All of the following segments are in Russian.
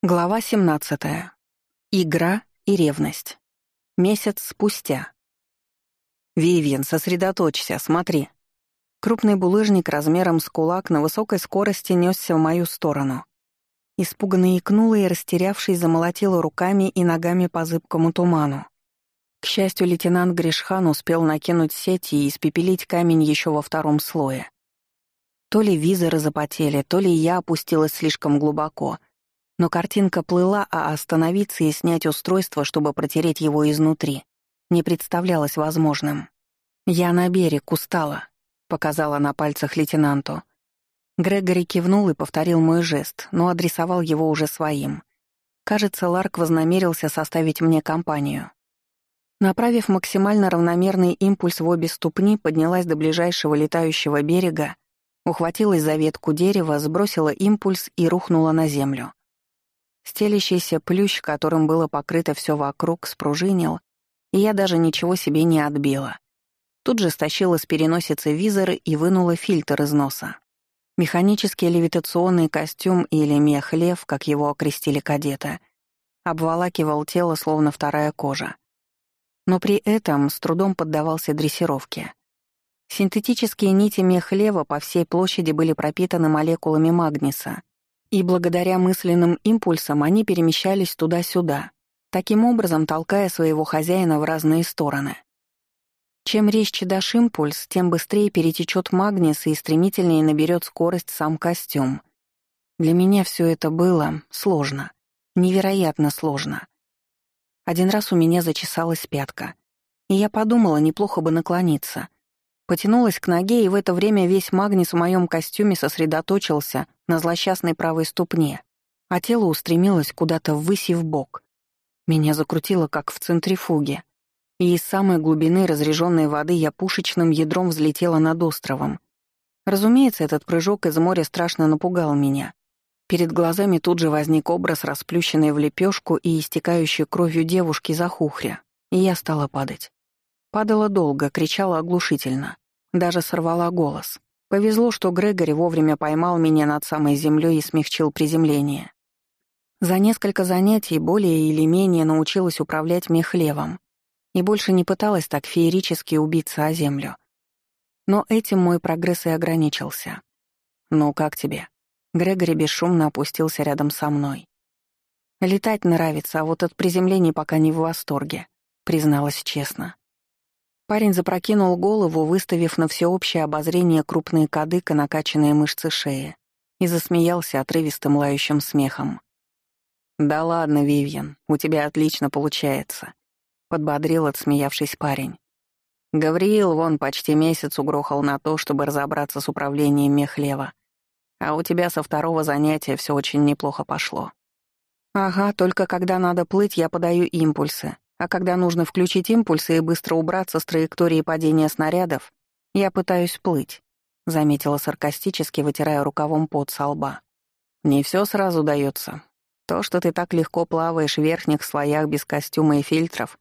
Глава 17. Игра и ревность. Месяц спустя. «Вивьен, сосредоточься, смотри». Крупный булыжник размером с кулак на высокой скорости несся в мою сторону. Испуганно икнула и, растерявшись, замолотила руками и ногами по зыбкому туману. К счастью, лейтенант Гришхан успел накинуть сети и испепелить камень еще во втором слое. То ли визоры запотели, то ли я опустилась слишком глубоко — но картинка плыла, а остановиться и снять устройство, чтобы протереть его изнутри, не представлялось возможным. «Я на берег, устала», — показала на пальцах лейтенанту. Грегори кивнул и повторил мой жест, но адресовал его уже своим. Кажется, Ларк вознамерился составить мне компанию. Направив максимально равномерный импульс в обе ступни, поднялась до ближайшего летающего берега, ухватилась за ветку дерева, сбросила импульс и рухнула на землю. Стелящийся плющ, которым было покрыто все вокруг, спружинил, и я даже ничего себе не отбила. Тут же стащила с переносицы визоры и вынула фильтр из носа. Механический левитационный костюм или мех-лев, как его окрестили кадеты, обволакивал тело, словно вторая кожа. Но при этом с трудом поддавался дрессировке. Синтетические нити мех-лева по всей площади были пропитаны молекулами магниса, и благодаря мысленным импульсам они перемещались туда-сюда, таким образом толкая своего хозяина в разные стороны. Чем резче дашь импульс, тем быстрее перетечет магнис и стремительнее наберет скорость сам костюм. Для меня все это было сложно, невероятно сложно. Один раз у меня зачесалась пятка, и я подумала, неплохо бы наклониться — Потянулась к ноге, и в это время весь магнис в моем костюме сосредоточился на злосчастной правой ступне, а тело устремилось куда-то ввысь и вбок. Меня закрутило, как в центрифуге, и из самой глубины разреженной воды я пушечным ядром взлетела над островом. Разумеется, этот прыжок из моря страшно напугал меня. Перед глазами тут же возник образ расплющенной в лепешку и истекающей кровью девушки за хухря, и я стала падать. Падала долго, кричала оглушительно. Даже сорвала голос. Повезло, что Грегори вовремя поймал меня над самой землей и смягчил приземление. За несколько занятий более или менее научилась управлять мехлевом и больше не пыталась так феерически убиться о землю. Но этим мой прогресс и ограничился. «Ну, как тебе?» Грегори бесшумно опустился рядом со мной. «Летать нравится, а вот от приземлений пока не в восторге», призналась честно. Парень запрокинул голову, выставив на всеобщее обозрение крупные кадык накачанные мышцы шеи, и засмеялся отрывистым лающим смехом. «Да ладно, Вивьен, у тебя отлично получается», — подбодрил отсмеявшись парень. Гавриил вон почти месяц угрохал на то, чтобы разобраться с управлением мехлева. А у тебя со второго занятия все очень неплохо пошло. Ага, только когда надо плыть, я подаю импульсы, а когда нужно включить импульсы и быстро убраться с траектории падения снарядов, я пытаюсь плыть», — заметила саркастически, вытирая рукавом пот со лба. «Не все сразу дается. То, что ты так легко плаваешь в верхних слоях без костюма и фильтров,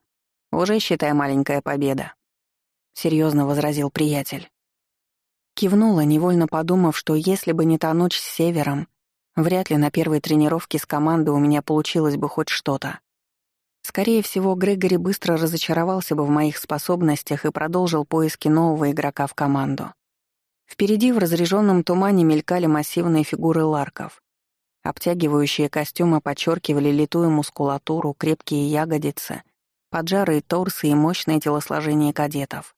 уже, считай, маленькая победа», — серьезно возразил приятель. Кивнула, невольно подумав, что если бы не та ночь с севером, вряд ли на первой тренировке с командой у меня получилось бы хоть что-то. Скорее всего, Грегори быстро разочаровался бы в моих способностях и продолжил поиски нового игрока в команду. Впереди в разреженном тумане мелькали массивные фигуры ларков. Обтягивающие костюмы подчеркивали литую мускулатуру, крепкие ягодицы, поджарые торсы и мощное телосложение кадетов.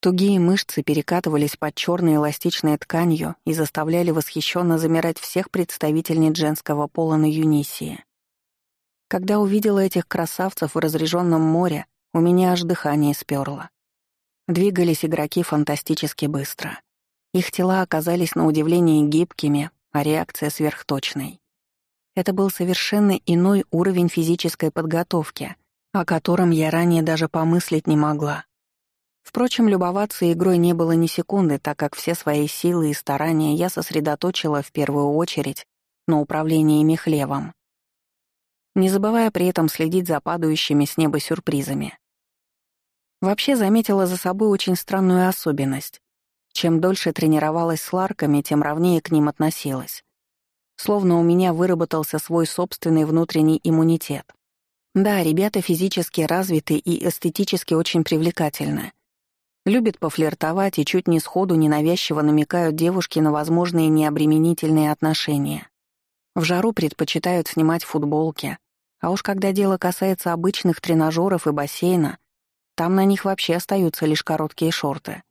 Тугие мышцы перекатывались под черной эластичной тканью и заставляли восхищенно замирать всех представительниц женского пола на Юнисии. Когда увидела этих красавцев в разреженном море, у меня аж дыхание сперло. Двигались игроки фантастически быстро. Их тела оказались на удивление гибкими, а реакция сверхточной. Это был совершенно иной уровень физической подготовки, о котором я ранее даже помыслить не могла. Впрочем, любоваться игрой не было ни секунды, так как все свои силы и старания я сосредоточила в первую очередь на управлении мехлевом не забывая при этом следить за падающими с неба сюрпризами. Вообще заметила за собой очень странную особенность. Чем дольше тренировалась с ларками, тем ровнее к ним относилась. Словно у меня выработался свой собственный внутренний иммунитет. Да, ребята физически развиты и эстетически очень привлекательны. Любят пофлиртовать и чуть не сходу ненавязчиво намекают девушке на возможные необременительные отношения. В жару предпочитают снимать футболки, а уж когда дело касается обычных тренажеров и бассейна, там на них вообще остаются лишь короткие шорты.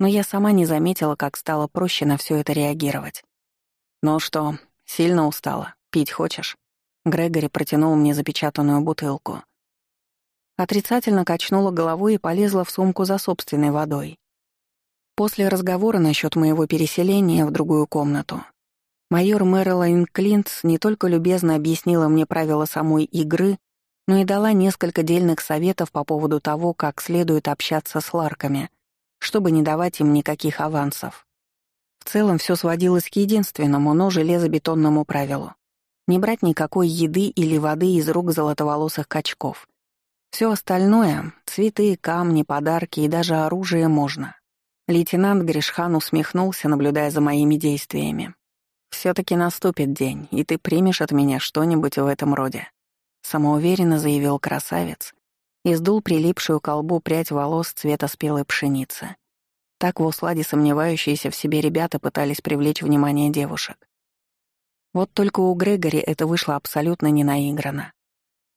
Но я сама не заметила, как стало проще на все это реагировать. «Ну что, сильно устала? Пить хочешь?» Грегори протянул мне запечатанную бутылку. Отрицательно качнула головой и полезла в сумку за собственной водой. После разговора насчет моего переселения в другую комнату, майор Мэрилайн Клинтс не только любезно объяснила мне правила самой игры, но и дала несколько дельных советов по поводу того, как следует общаться с ларками, чтобы не давать им никаких авансов. В целом все сводилось к единственному, но железобетонному правилу — не брать никакой еды или воды из рук золотоволосых качков — все остальное — цветы, камни, подарки и даже оружие можно. Лейтенант Гришхан усмехнулся, наблюдая за моими действиями. Все таки наступит день, и ты примешь от меня что-нибудь в этом роде», — самоуверенно заявил красавец и сдул прилипшую колбу прядь волос цвета спелой пшеницы. Так в усладе сомневающиеся в себе ребята пытались привлечь внимание девушек. Вот только у Грегори это вышло абсолютно ненаигранно.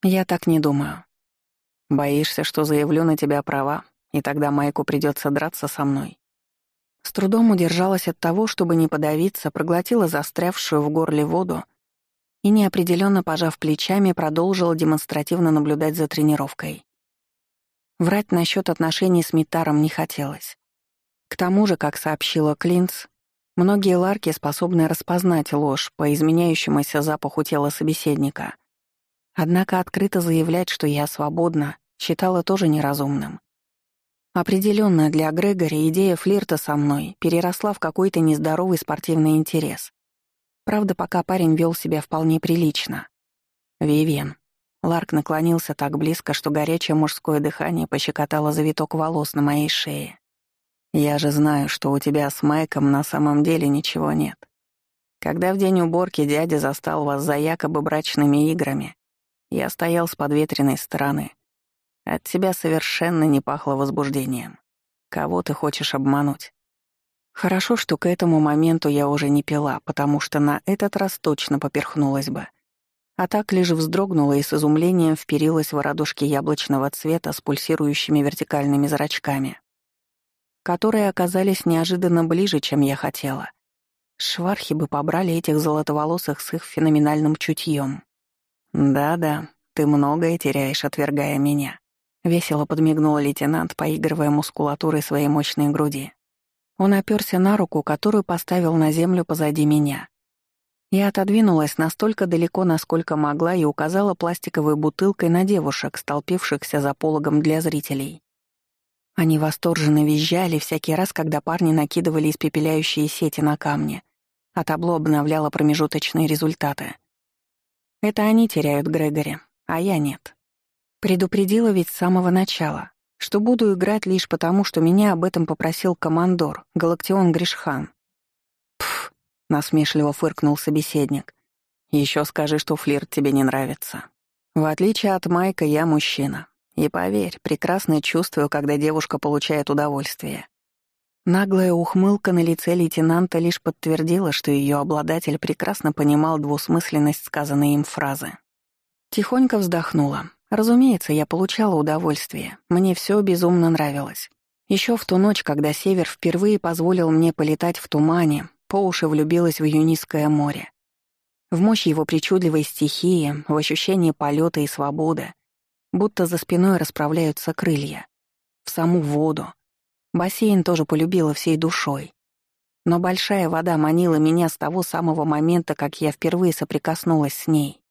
Я так не думаю. Боишься, что заявлю на тебя права, и тогда Майку придется драться со мной. С трудом удержалась от того, чтобы не подавиться, проглотила застрявшую в горле воду и, неопределенно пожав плечами, продолжила демонстративно наблюдать за тренировкой. Врать насчет отношений с Митаром не хотелось. К тому же, как сообщила Клинц, многие ларки способны распознать ложь по изменяющемуся запаху тела собеседника — Однако открыто заявлять, что я свободна, считала тоже неразумным. Определенно для Грегори идея флирта со мной переросла в какой-то нездоровый спортивный интерес. Правда, пока парень вел себя вполне прилично. Вивен. Ларк наклонился так близко, что горячее мужское дыхание пощекотало завиток волос на моей шее. «Я же знаю, что у тебя с Майком на самом деле ничего нет. Когда в день уборки дядя застал вас за якобы брачными играми, я стоял с подветренной стороны. От тебя совершенно не пахло возбуждением. Кого ты хочешь обмануть? Хорошо, что к этому моменту я уже не пила, потому что на этот раз точно поперхнулась бы. А так лишь вздрогнула и с изумлением вперилась в радужки яблочного цвета с пульсирующими вертикальными зрачками, которые оказались неожиданно ближе, чем я хотела. Швархи бы побрали этих золотоволосых с их феноменальным чутьем. «Да-да, ты многое теряешь, отвергая меня», — весело подмигнул лейтенант, поигрывая мускулатурой своей мощной груди. Он оперся на руку, которую поставил на землю позади меня. Я отодвинулась настолько далеко, насколько могла, и указала пластиковой бутылкой на девушек, столпившихся за пологом для зрителей. Они восторженно визжали всякий раз, когда парни накидывали испепеляющие сети на камни, а табло обновляло промежуточные результаты — это они теряют Грегори, а я нет. Предупредила ведь с самого начала, что буду играть лишь потому, что меня об этом попросил командор, Галактион Гришхан. Пф, насмешливо фыркнул собеседник. Еще скажи, что флирт тебе не нравится. В отличие от Майка, я мужчина. И поверь, прекрасно чувствую, когда девушка получает удовольствие. Наглая ухмылка на лице лейтенанта лишь подтвердила, что ее обладатель прекрасно понимал двусмысленность сказанной им фразы. Тихонько вздохнула. Разумеется, я получала удовольствие. Мне все безумно нравилось. Еще в ту ночь, когда Север впервые позволил мне полетать в тумане, по уши влюбилась в Юнийское море. В мощь его причудливой стихии, в ощущение полета и свободы, будто за спиной расправляются крылья. В саму воду, Бассейн тоже полюбила всей душой. Но большая вода манила меня с того самого момента, как я впервые соприкоснулась с ней.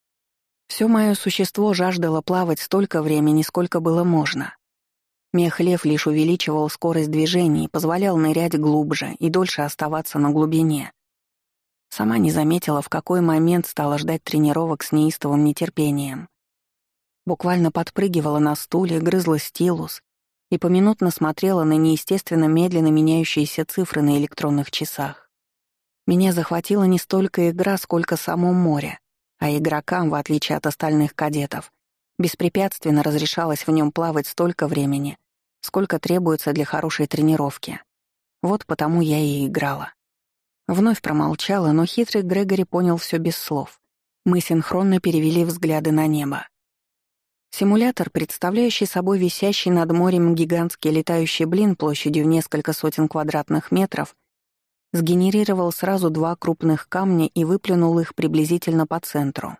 Все мое существо жаждало плавать столько времени, сколько было можно. Мех лев лишь увеличивал скорость движений, позволял нырять глубже и дольше оставаться на глубине. Сама не заметила, в какой момент стала ждать тренировок с неистовым нетерпением. Буквально подпрыгивала на стуле, грызла стилус, и поминутно смотрела на неестественно медленно меняющиеся цифры на электронных часах. Меня захватила не столько игра, сколько само море, а игрокам, в отличие от остальных кадетов, беспрепятственно разрешалось в нем плавать столько времени, сколько требуется для хорошей тренировки. Вот потому я и играла. Вновь промолчала, но хитрый Грегори понял все без слов. Мы синхронно перевели взгляды на небо. Симулятор, представляющий собой висящий над морем гигантский летающий блин площадью в несколько сотен квадратных метров, сгенерировал сразу два крупных камня и выплюнул их приблизительно по центру.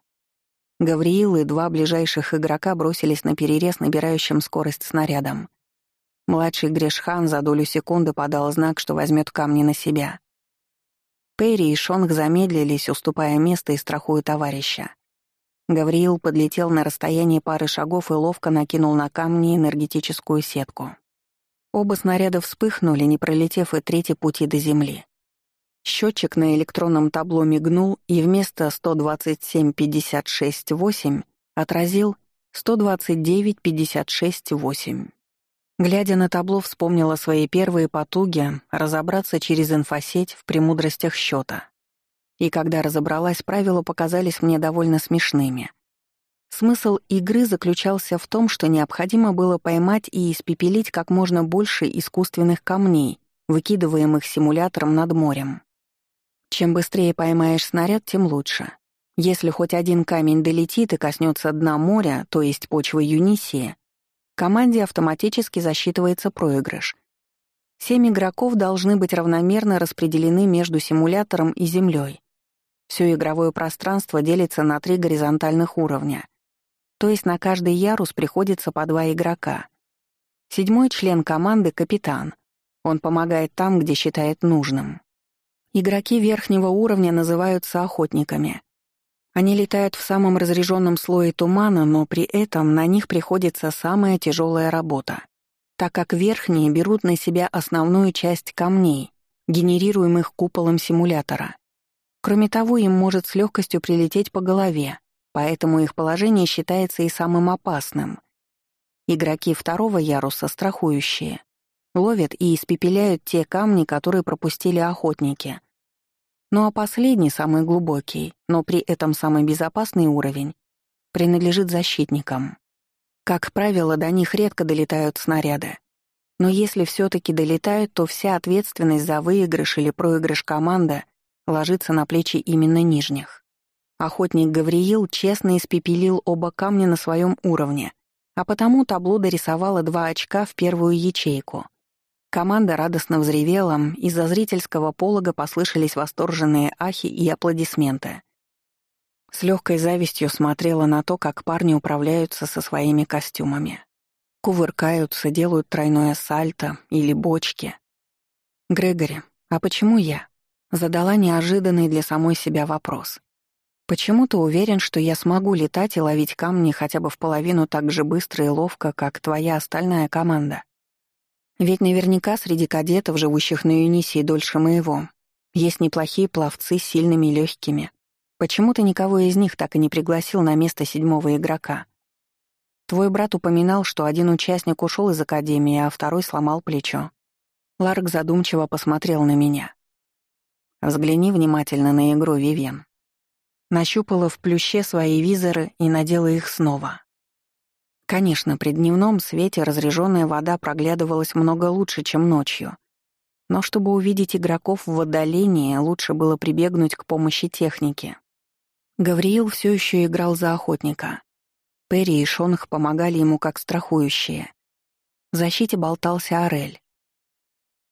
Гавриил и два ближайших игрока бросились на перерез набирающим скорость снарядом. Младший Грешхан за долю секунды подал знак, что возьмет камни на себя. Перри и Шонг замедлились, уступая место и страхуя товарища. Гавриил подлетел на расстояние пары шагов и ловко накинул на камни энергетическую сетку. Оба снаряда вспыхнули, не пролетев и третий пути до земли. Счетчик на электронном табло мигнул и вместо 127.56.8 отразил 129.56.8. Глядя на табло, вспомнила свои первые потуги разобраться через инфосеть в премудростях счета. И когда разобралась, правила показались мне довольно смешными. Смысл игры заключался в том, что необходимо было поймать и испепелить как можно больше искусственных камней, выкидываемых симулятором над морем. Чем быстрее поймаешь снаряд, тем лучше. Если хоть один камень долетит и коснется дна моря, то есть почвы Юнисии, команде автоматически засчитывается проигрыш. Семь игроков должны быть равномерно распределены между симулятором и землей. Все игровое пространство делится на три горизонтальных уровня. То есть на каждый ярус приходится по два игрока. Седьмой член команды — капитан. Он помогает там, где считает нужным. Игроки верхнего уровня называются охотниками. Они летают в самом разреженном слое тумана, но при этом на них приходится самая тяжелая работа, так как верхние берут на себя основную часть камней, генерируемых куполом симулятора. Кроме того, им может с легкостью прилететь по голове, поэтому их положение считается и самым опасным. Игроки второго яруса, страхующие, ловят и испепеляют те камни, которые пропустили охотники. Ну а последний, самый глубокий, но при этом самый безопасный уровень, принадлежит защитникам. Как правило, до них редко долетают снаряды. Но если все таки долетают, то вся ответственность за выигрыш или проигрыш команды ложится на плечи именно нижних. Охотник Гавриил честно испепелил оба камня на своем уровне, а потому табло дорисовало два очка в первую ячейку. Команда радостно взревела, из-за зрительского полога послышались восторженные ахи и аплодисменты. С легкой завистью смотрела на то, как парни управляются со своими костюмами. Кувыркаются, делают тройное сальто или бочки. «Грегори, а почему я?» Задала неожиданный для самой себя вопрос. «Почему ты уверен, что я смогу летать и ловить камни хотя бы в половину так же быстро и ловко, как твоя остальная команда? Ведь наверняка среди кадетов, живущих на Юнисии дольше моего, есть неплохие пловцы с сильными легкими. Почему ты никого из них так и не пригласил на место седьмого игрока? Твой брат упоминал, что один участник ушел из академии, а второй сломал плечо. Ларк задумчиво посмотрел на меня. Взгляни внимательно на игру, Вивен. Нащупала в плюще свои визоры и надела их снова. Конечно, при дневном свете разряженная вода проглядывалась много лучше, чем ночью. Но чтобы увидеть игроков в отдалении, лучше было прибегнуть к помощи техники. Гавриил все еще играл за охотника. Перри и Шонг помогали ему как страхующие. В защите болтался Орель.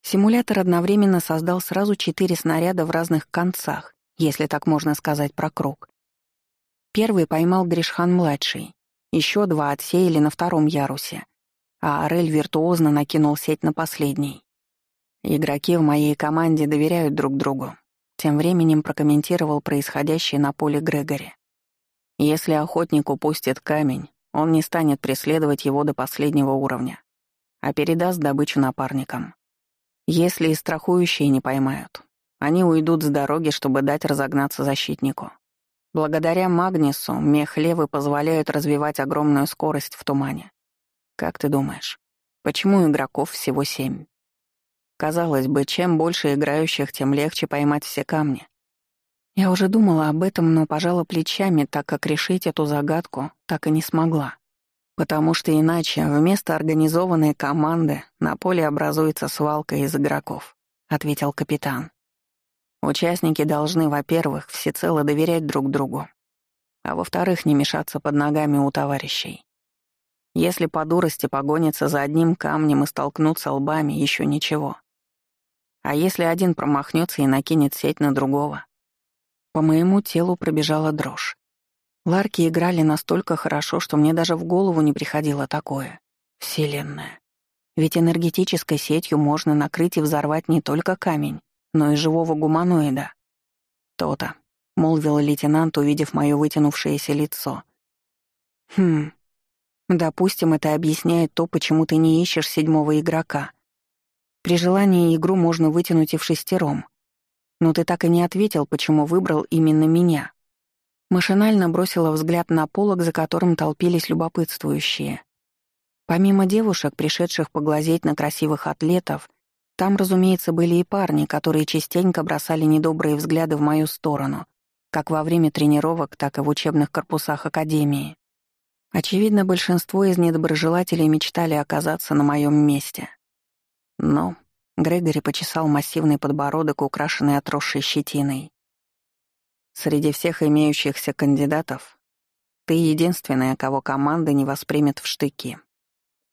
Симулятор одновременно создал сразу четыре снаряда в разных концах, если так можно сказать про круг. Первый поймал Гришхан-младший, еще два отсеяли на втором ярусе, а Орель виртуозно накинул сеть на последний. Игроки в моей команде доверяют друг другу. Тем временем прокомментировал происходящее на поле Грегори. Если охотник упустит камень, он не станет преследовать его до последнего уровня, а передаст добычу напарникам. Если и страхующие не поймают, они уйдут с дороги, чтобы дать разогнаться защитнику. Благодаря Магнису мех-левы позволяют развивать огромную скорость в тумане. Как ты думаешь, почему игроков всего семь? Казалось бы, чем больше играющих, тем легче поймать все камни. Я уже думала об этом, но пожала плечами, так как решить эту загадку так и не смогла. Потому что иначе вместо организованной команды на поле образуется свалка из игроков, ответил капитан. Участники должны, во-первых, всецело доверять друг другу, а во-вторых, не мешаться под ногами у товарищей. Если по дурости погонятся за одним камнем и столкнутся лбами, еще ничего. А если один промахнется и накинет сеть на другого? По моему телу пробежала дрожь. Ларки играли настолько хорошо, что мне даже в голову не приходило такое. Вселенная. Ведь энергетической сетью можно накрыть и взорвать не только камень, но и живого гуманоида. «То-то», — молвил лейтенант, увидев моё вытянувшееся лицо. «Хм. Допустим, это объясняет то, почему ты не ищешь седьмого игрока. При желании игру можно вытянуть и в шестером. Но ты так и не ответил, почему выбрал именно меня». Машинально бросила взгляд на полок, за которым толпились любопытствующие. Помимо девушек, пришедших поглазеть на красивых атлетов, там, разумеется, были и парни, которые частенько бросали недобрые взгляды в мою сторону, как во время тренировок, так и в учебных корпусах Академии. Очевидно, большинство из недоброжелателей мечтали оказаться на моем месте. Но Грегори почесал массивный подбородок, украшенный отросшей щетиной. Среди всех имеющихся кандидатов ты единственная, кого команда не воспримет в штыки.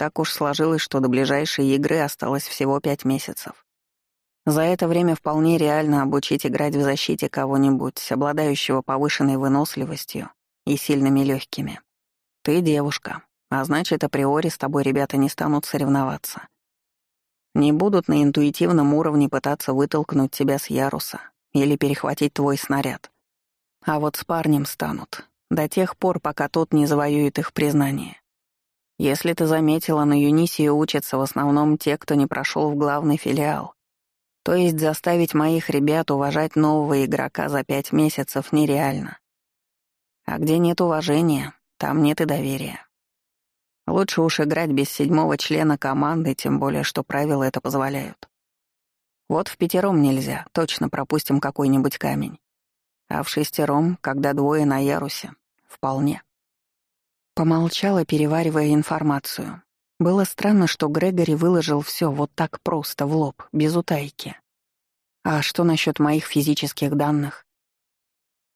Так уж сложилось, что до ближайшей игры осталось всего пять месяцев. За это время вполне реально обучить играть в защите кого-нибудь, обладающего повышенной выносливостью и сильными легкими. Ты девушка, а значит, априори с тобой ребята не станут соревноваться. Не будут на интуитивном уровне пытаться вытолкнуть тебя с яруса или перехватить твой снаряд. А вот с парнем станут, до тех пор, пока тот не завоюет их признание. Если ты заметила, на Юнисии учатся в основном те, кто не прошел в главный филиал. То есть заставить моих ребят уважать нового игрока за пять месяцев нереально. А где нет уважения, там нет и доверия. Лучше уж играть без седьмого члена команды, тем более, что правила это позволяют. Вот в пятером нельзя, точно пропустим какой-нибудь камень. А в шестером, когда двое на ярусе, вполне. Помолчала, переваривая информацию. Было странно, что Грегори выложил все вот так просто, в лоб, без утайки. А что насчет моих физических данных?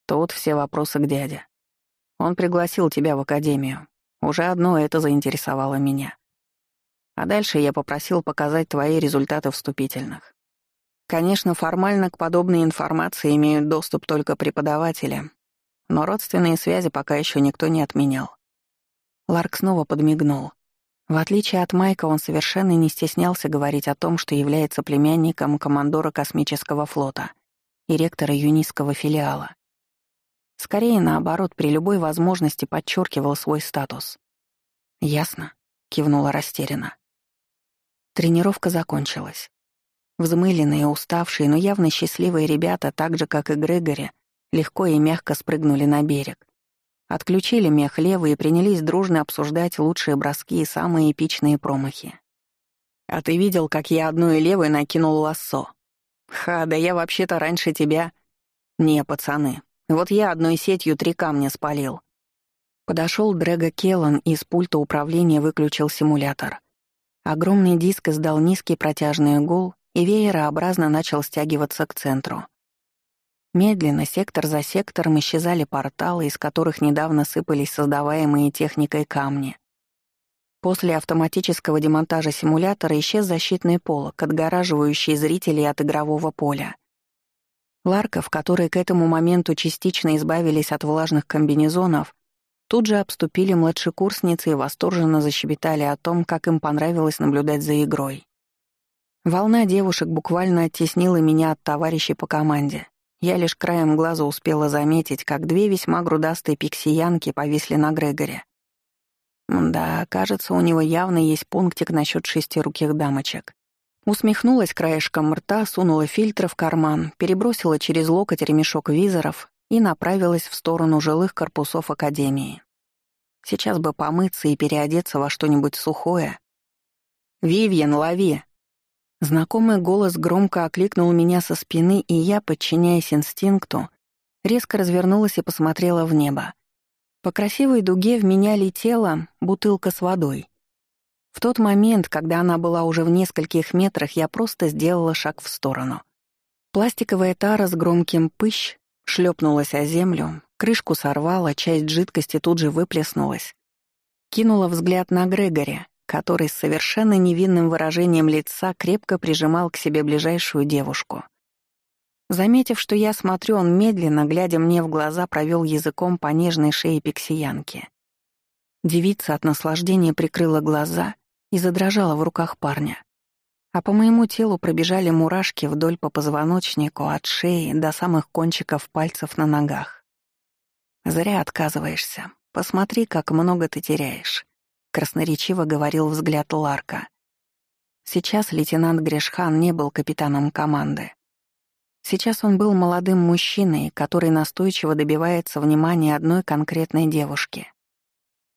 Тут все вопросы к дяде. Он пригласил тебя в академию. Уже одно это заинтересовало меня. А дальше я попросил показать твои результаты вступительных. Конечно, формально к подобной информации имеют доступ только преподаватели, но родственные связи пока еще никто не отменял. Ларк снова подмигнул. В отличие от Майка, он совершенно не стеснялся говорить о том, что является племянником командора космического флота и ректора юнийского филиала. Скорее, наоборот, при любой возможности подчеркивал свой статус. «Ясно», — кивнула растерянно. Тренировка закончилась. Взмыленные, уставшие, но явно счастливые ребята, так же, как и Грегори, легко и мягко спрыгнули на берег. Отключили мех левый и принялись дружно обсуждать лучшие броски и самые эпичные промахи. «А ты видел, как я одной левой накинул лассо?» «Ха, да я вообще-то раньше тебя...» «Не, пацаны, вот я одной сетью три камня спалил». Подошел Дрэга Келлан и с пульта управления выключил симулятор. Огромный диск издал низкий протяжный гул, и веерообразно начал стягиваться к центру. Медленно, сектор за сектором, исчезали порталы, из которых недавно сыпались создаваемые техникой камни. После автоматического демонтажа симулятора исчез защитный полог, отгораживающий зрителей от игрового поля. Ларков, которые к этому моменту частично избавились от влажных комбинезонов, тут же обступили младшекурсницы и восторженно защебетали о том, как им понравилось наблюдать за игрой. Волна девушек буквально оттеснила меня от товарищей по команде. Я лишь краем глаза успела заметить, как две весьма грудастые пиксиянки повисли на Грегоре. Да, кажется, у него явно есть пунктик насчет шестируких дамочек. Усмехнулась краешком рта, сунула фильтр в карман, перебросила через локоть ремешок визоров и направилась в сторону жилых корпусов Академии. Сейчас бы помыться и переодеться во что-нибудь сухое. «Вивьен, лови!» Знакомый голос громко окликнул меня со спины, и я, подчиняясь инстинкту, резко развернулась и посмотрела в небо. По красивой дуге в меня летела бутылка с водой. В тот момент, когда она была уже в нескольких метрах, я просто сделала шаг в сторону. Пластиковая тара с громким «пыщ» шлепнулась о землю, крышку сорвала, часть жидкости тут же выплеснулась. Кинула взгляд на Грегори, который с совершенно невинным выражением лица крепко прижимал к себе ближайшую девушку. Заметив, что я смотрю, он медленно, глядя мне в глаза, провел языком по нежной шее пиксиянки. Девица от наслаждения прикрыла глаза и задрожала в руках парня. А по моему телу пробежали мурашки вдоль по позвоночнику, от шеи до самых кончиков пальцев на ногах. «Зря отказываешься. Посмотри, как много ты теряешь красноречиво говорил взгляд Ларка. Сейчас лейтенант Грешхан не был капитаном команды. Сейчас он был молодым мужчиной, который настойчиво добивается внимания одной конкретной девушки.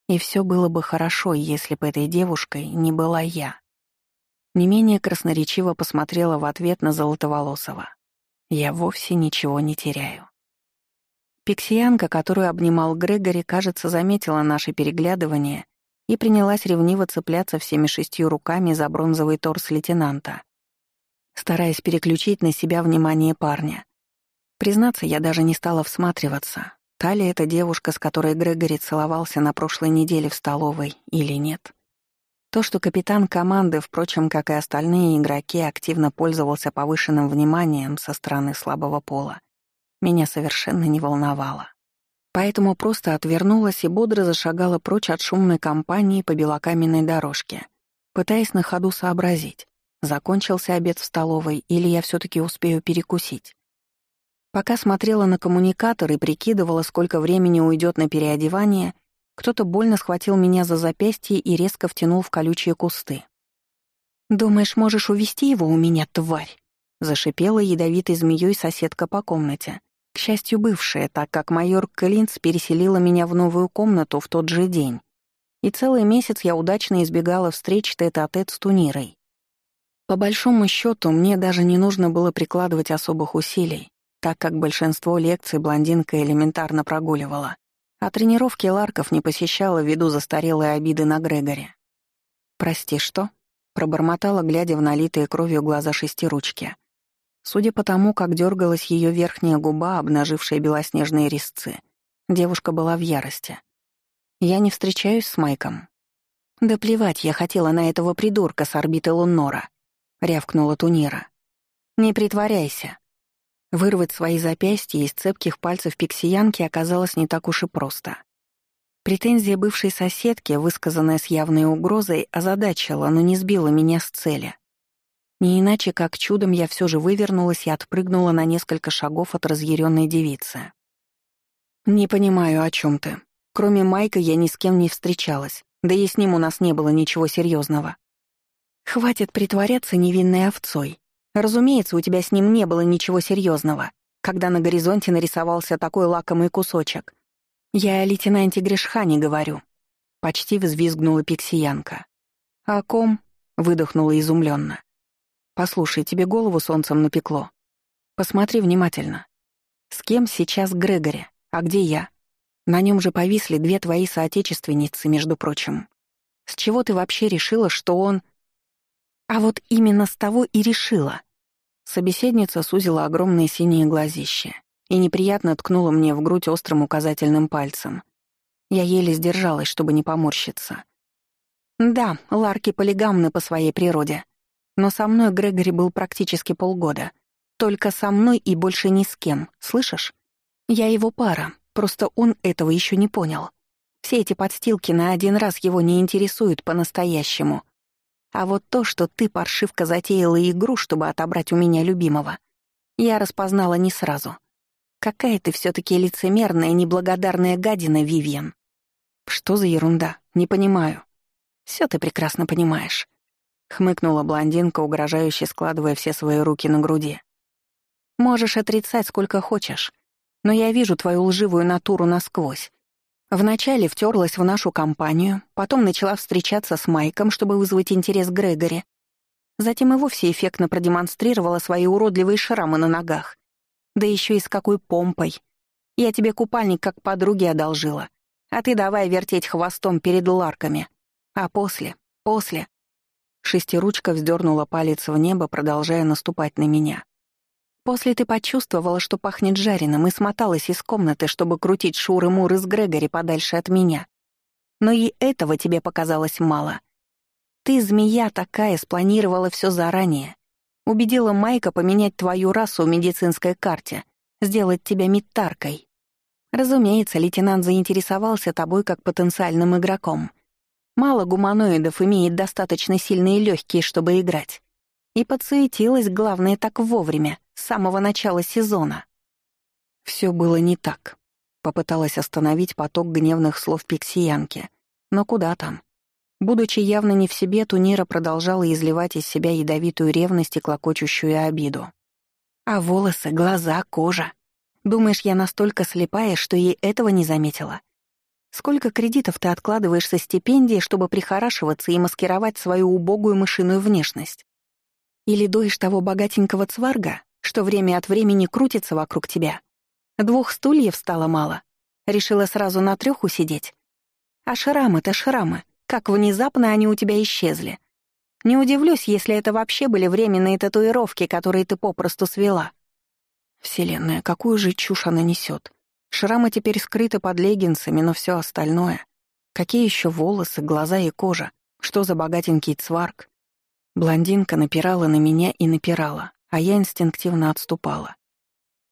И все было бы хорошо, если бы этой девушкой не была я. Не менее красноречиво посмотрела в ответ на Золотоволосого. Я вовсе ничего не теряю. Пиксиянка, которую обнимал Грегори, кажется, заметила наше переглядывание и принялась ревниво цепляться всеми шестью руками за бронзовый торс лейтенанта, стараясь переключить на себя внимание парня. Признаться, я даже не стала всматриваться, та ли эта девушка, с которой Грегори целовался на прошлой неделе в столовой, или нет. То, что капитан команды, впрочем, как и остальные игроки, активно пользовался повышенным вниманием со стороны слабого пола, меня совершенно не волновало. Поэтому просто отвернулась и бодро зашагала прочь от шумной компании по белокаменной дорожке, пытаясь на ходу сообразить, закончился обед в столовой или я все таки успею перекусить. Пока смотрела на коммуникатор и прикидывала, сколько времени уйдет на переодевание, кто-то больно схватил меня за запястье и резко втянул в колючие кусты. «Думаешь, можешь увести его у меня, тварь?» — зашипела ядовитой змеей соседка по комнате, к счастью, бывшая, так как майор Клинц переселила меня в новую комнату в тот же день. И целый месяц я удачно избегала встреч тет-а-тет с Тунирой. По большому счету, мне даже не нужно было прикладывать особых усилий, так как большинство лекций блондинка элементарно прогуливала, а тренировки Ларков не посещала ввиду застарелой обиды на Грегоре. «Прости, что?» — пробормотала, глядя в налитые кровью глаза шестиручки. Судя по тому, как дергалась ее верхняя губа, обнажившая белоснежные резцы, девушка была в ярости. «Я не встречаюсь с Майком». «Да плевать я хотела на этого придурка с орбиты Луннора», — рявкнула Тунира. «Не притворяйся». Вырвать свои запястья из цепких пальцев пиксиянки оказалось не так уж и просто. Претензия бывшей соседки, высказанная с явной угрозой, озадачила, но не сбила меня с цели. Не иначе, как чудом я все же вывернулась и отпрыгнула на несколько шагов от разъяренной девицы. «Не понимаю, о чем ты. Кроме Майка я ни с кем не встречалась, да и с ним у нас не было ничего серьезного. Хватит притворяться невинной овцой. Разумеется, у тебя с ним не было ничего серьезного, когда на горизонте нарисовался такой лакомый кусочек. Я о лейтенанте Гришхане говорю. Почти взвизгнула пиксиянка. «О ком?» — выдохнула изумленно. Послушай, тебе голову солнцем напекло. Посмотри внимательно. С кем сейчас Грегори, а где я? На нем же повисли две твои соотечественницы, между прочим. С чего ты вообще решила, что он... А вот именно с того и решила. Собеседница сузила огромные синие глазища и неприятно ткнула мне в грудь острым указательным пальцем. Я еле сдержалась, чтобы не поморщиться. Да, ларки полигамны по своей природе. Но со мной Грегори был практически полгода. Только со мной и больше ни с кем, слышишь? Я его пара, просто он этого еще не понял. Все эти подстилки на один раз его не интересуют по-настоящему. А вот то, что ты, паршивка, затеяла игру, чтобы отобрать у меня любимого, я распознала не сразу. Какая ты все таки лицемерная, неблагодарная гадина, Вивьен. Что за ерунда? Не понимаю. Все ты прекрасно понимаешь. — хмыкнула блондинка, угрожающе складывая все свои руки на груди. «Можешь отрицать сколько хочешь, но я вижу твою лживую натуру насквозь. Вначале втерлась в нашу компанию, потом начала встречаться с Майком, чтобы вызвать интерес Грегори. Затем и вовсе эффектно продемонстрировала свои уродливые шрамы на ногах. Да еще и с какой помпой. Я тебе купальник как подруге одолжила. А ты давай вертеть хвостом перед ларками. А после, после... Шестиручка вздернула палец в небо, продолжая наступать на меня. После ты почувствовала, что пахнет жареным, и смоталась из комнаты, чтобы крутить шуры-муры с Грегори подальше от меня. Но и этого тебе показалось мало. Ты, змея такая, спланировала все заранее. Убедила Майка поменять твою расу в медицинской карте, сделать тебя метаркой. Разумеется, лейтенант заинтересовался тобой как потенциальным игроком. Мало гуманоидов имеет достаточно сильные легкие, чтобы играть. И подсуетилась, главное, так вовремя, с самого начала сезона. Все было не так. Попыталась остановить поток гневных слов пиксиянки. Но куда там? Будучи явно не в себе, Тунира продолжала изливать из себя ядовитую ревность и клокочущую обиду. А волосы, глаза, кожа. Думаешь, я настолько слепая, что ей этого не заметила? Сколько кредитов ты откладываешь со стипендии, чтобы прихорашиваться и маскировать свою убогую мышиную внешность? Или доишь того богатенького цварга, что время от времени крутится вокруг тебя? Двух стульев стало мало. Решила сразу на трех усидеть. А шрамы-то шрамы. Как внезапно они у тебя исчезли. Не удивлюсь, если это вообще были временные татуировки, которые ты попросту свела. Вселенная, какую же чушь она несет. Шрамы теперь скрыты под леггинсами, но все остальное. Какие еще волосы, глаза и кожа? Что за богатенький цварк? Блондинка напирала на меня и напирала, а я инстинктивно отступала.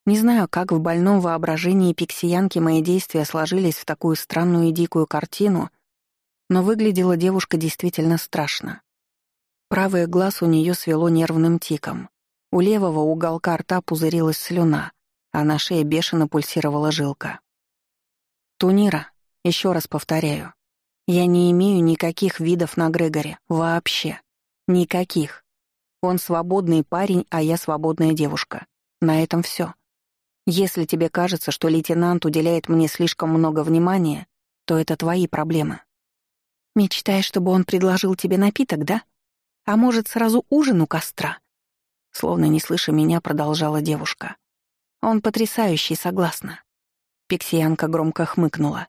Не знаю, как в больном воображении пиксиянки мои действия сложились в такую странную и дикую картину, но выглядела девушка действительно страшно. Правый глаз у нее свело нервным тиком. У левого уголка рта пузырилась слюна, а на шее бешено пульсировала жилка. «Тунира, еще раз повторяю, я не имею никаких видов на Грегоре, вообще. Никаких. Он свободный парень, а я свободная девушка. На этом все. Если тебе кажется, что лейтенант уделяет мне слишком много внимания, то это твои проблемы. Мечтаешь, чтобы он предложил тебе напиток, да? А может, сразу ужин у костра?» Словно не слыша меня, продолжала девушка. «Он потрясающий, согласна». Пиксиянка громко хмыкнула.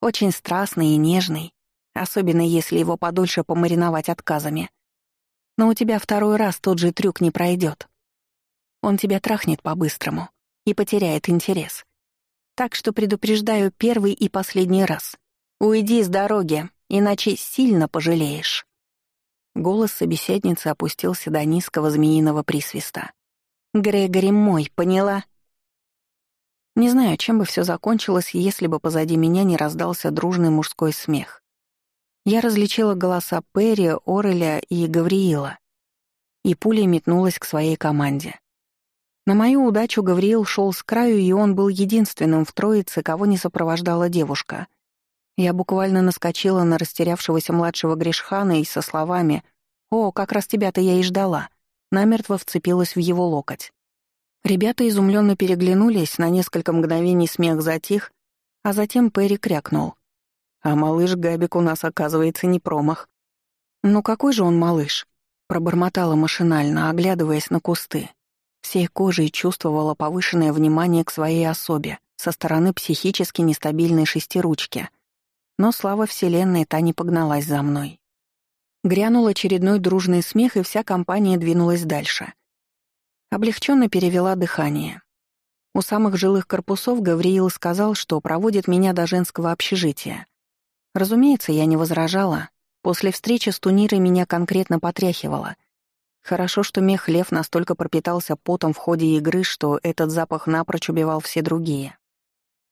«Очень страстный и нежный, особенно если его подольше помариновать отказами. Но у тебя второй раз тот же трюк не пройдет. Он тебя трахнет по-быстрому и потеряет интерес. Так что предупреждаю первый и последний раз. Уйди с дороги, иначе сильно пожалеешь». Голос собеседницы опустился до низкого змеиного присвиста. «Грегори мой, поняла?» Не знаю, чем бы все закончилось, если бы позади меня не раздался дружный мужской смех. Я различила голоса Перри, Ореля и Гавриила. И пулей метнулась к своей команде. На мою удачу Гавриил шел с краю, и он был единственным в троице, кого не сопровождала девушка — я буквально наскочила на растерявшегося младшего Гришхана и со словами «О, как раз тебя-то я и ждала», намертво вцепилась в его локоть. Ребята изумленно переглянулись, на несколько мгновений смех затих, а затем Перри крякнул. «А малыш Габик у нас, оказывается, не промах». «Ну какой же он малыш?» — пробормотала машинально, оглядываясь на кусты. Всей кожей чувствовала повышенное внимание к своей особе со стороны психически нестабильной шестиручки — но слава вселенной та не погналась за мной. Грянул очередной дружный смех, и вся компания двинулась дальше. Облегченно перевела дыхание. У самых жилых корпусов Гавриил сказал, что проводит меня до женского общежития. Разумеется, я не возражала. После встречи с Тунирой меня конкретно потряхивало. Хорошо, что мех лев настолько пропитался потом в ходе игры, что этот запах напрочь убивал все другие.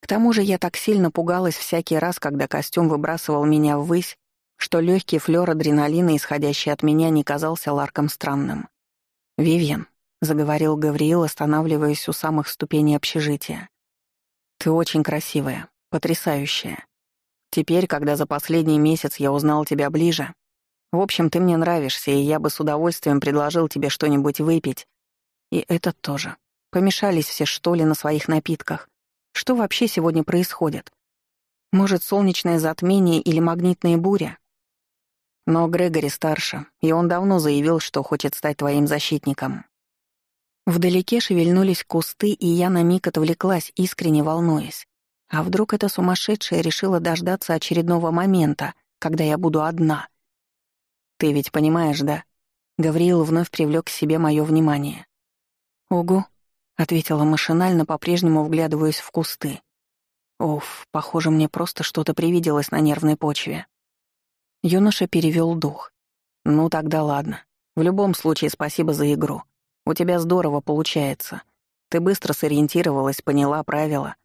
К тому же я так сильно пугалась всякий раз, когда костюм выбрасывал меня ввысь, что легкий флёр адреналина, исходящий от меня, не казался Ларком странным. «Вивьен», — заговорил Гавриил, останавливаясь у самых ступеней общежития. «Ты очень красивая, потрясающая. Теперь, когда за последний месяц я узнал тебя ближе, в общем, ты мне нравишься, и я бы с удовольствием предложил тебе что-нибудь выпить. И это тоже. Помешались все, что ли, на своих напитках. Что вообще сегодня происходит? Может, солнечное затмение или магнитная буря? Но Грегори старше, и он давно заявил, что хочет стать твоим защитником. Вдалеке шевельнулись кусты, и я на миг отвлеклась, искренне волнуясь. А вдруг эта сумасшедшая решила дождаться очередного момента, когда я буду одна? Ты ведь понимаешь, да? Гавриил вновь привлек к себе мое внимание. «Угу», — ответила машинально, по-прежнему вглядываясь в кусты. Оф, похоже, мне просто что-то привиделось на нервной почве. Юноша перевел дух. «Ну тогда ладно. В любом случае спасибо за игру. У тебя здорово получается. Ты быстро сориентировалась, поняла правила.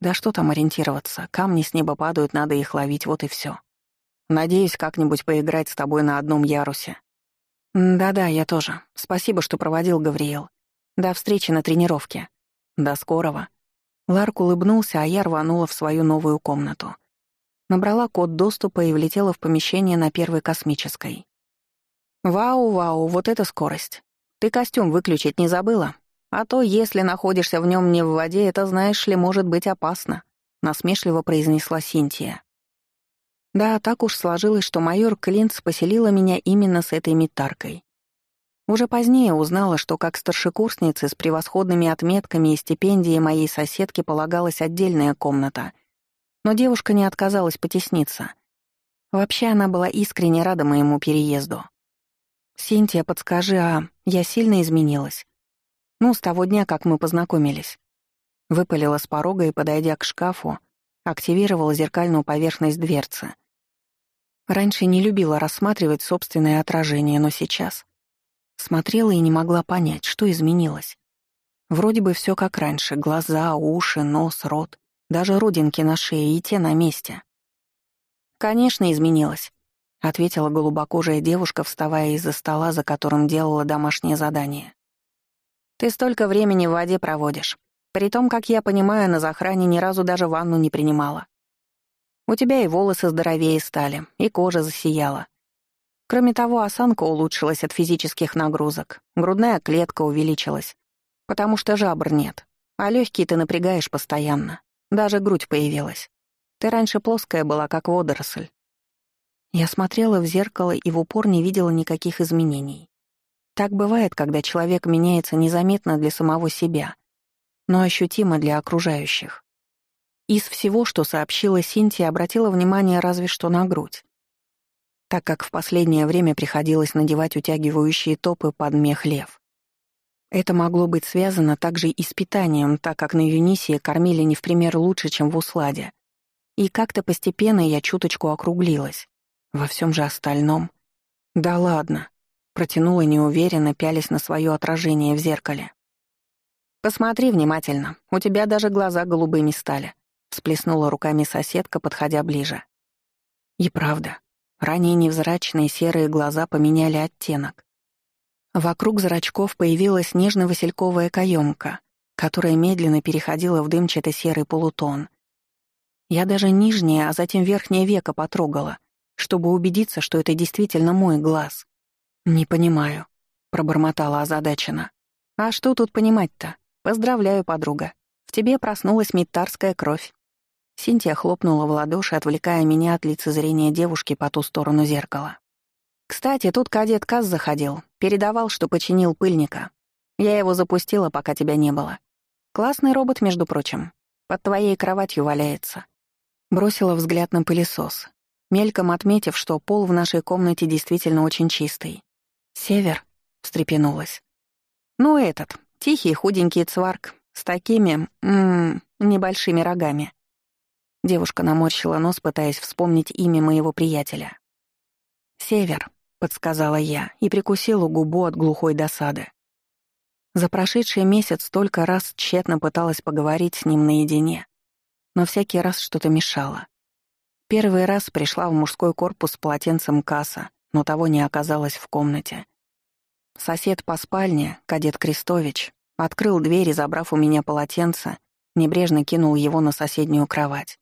Да что там ориентироваться? Камни с неба падают, надо их ловить, вот и все. Надеюсь, как-нибудь поиграть с тобой на одном ярусе. Да-да, я тоже. Спасибо, что проводил, Гавриэл. До встречи на тренировке. До скорого. Ларк улыбнулся, а я рванула в свою новую комнату. Набрала код доступа и влетела в помещение на первой космической. «Вау-вау, вот это скорость. Ты костюм выключить не забыла? А то, если находишься в нем не в воде, это, знаешь ли, может быть опасно», — насмешливо произнесла Синтия. Да, так уж сложилось, что майор Клинц поселила меня именно с этой метаркой. Уже позднее узнала, что как старшекурснице с превосходными отметками и стипендией моей соседки полагалась отдельная комната. Но девушка не отказалась потесниться. Вообще она была искренне рада моему переезду. «Синтия, подскажи, а я сильно изменилась?» «Ну, с того дня, как мы познакомились». Выпалила с порога и, подойдя к шкафу, активировала зеркальную поверхность дверцы. Раньше не любила рассматривать собственное отражение, но сейчас... Смотрела и не могла понять, что изменилось. Вроде бы все как раньше — глаза, уши, нос, рот, даже родинки на шее и те на месте. «Конечно, изменилась», — ответила голубокожая девушка, вставая из-за стола, за которым делала домашнее задание. «Ты столько времени в воде проводишь. При том, как я понимаю, на захране ни разу даже ванну не принимала. У тебя и волосы здоровее стали, и кожа засияла. Кроме того, осанка улучшилась от физических нагрузок, грудная клетка увеличилась, потому что жабр нет, а легкие ты напрягаешь постоянно. Даже грудь появилась. Ты раньше плоская была, как водоросль. Я смотрела в зеркало и в упор не видела никаких изменений. Так бывает, когда человек меняется незаметно для самого себя, но ощутимо для окружающих. Из всего, что сообщила Синтия, обратила внимание разве что на грудь. Так как в последнее время приходилось надевать утягивающие топы под мех лев. Это могло быть связано также и с питанием, так как на Юнисии кормили не в пример лучше, чем в Усладе. И как-то постепенно я чуточку округлилась. Во всем же остальном. Да ладно. Протянула неуверенно, пялясь на свое отражение в зеркале. «Посмотри внимательно, у тебя даже глаза голубыми стали», — всплеснула руками соседка, подходя ближе. И правда, ранее невзрачные серые глаза поменяли оттенок. Вокруг зрачков появилась нежно-васильковая каемка, которая медленно переходила в дымчатый серый полутон. Я даже нижнее, а затем верхнее веко потрогала, чтобы убедиться, что это действительно мой глаз. «Не понимаю», — пробормотала озадаченно. «А что тут понимать-то? Поздравляю, подруга. В тебе проснулась миттарская кровь». Синтия хлопнула в ладоши, отвлекая меня от лицезрения девушки по ту сторону зеркала. «Кстати, тут кадет Каз заходил, передавал, что починил пыльника. Я его запустила, пока тебя не было. Классный робот, между прочим. Под твоей кроватью валяется». Бросила взгляд на пылесос, мельком отметив, что пол в нашей комнате действительно очень чистый. «Север?» — встрепенулась. «Ну, этот, тихий худенький цварк, с такими, м небольшими рогами». Девушка наморщила нос, пытаясь вспомнить имя моего приятеля. «Север», — подсказала я и прикусила губу от глухой досады. За прошедший месяц столько раз тщетно пыталась поговорить с ним наедине, но всякий раз что-то мешало. Первый раз пришла в мужской корпус с полотенцем касса, но того не оказалось в комнате. Сосед по спальне, кадет Крестович, открыл дверь и, забрав у меня полотенце, небрежно кинул его на соседнюю кровать.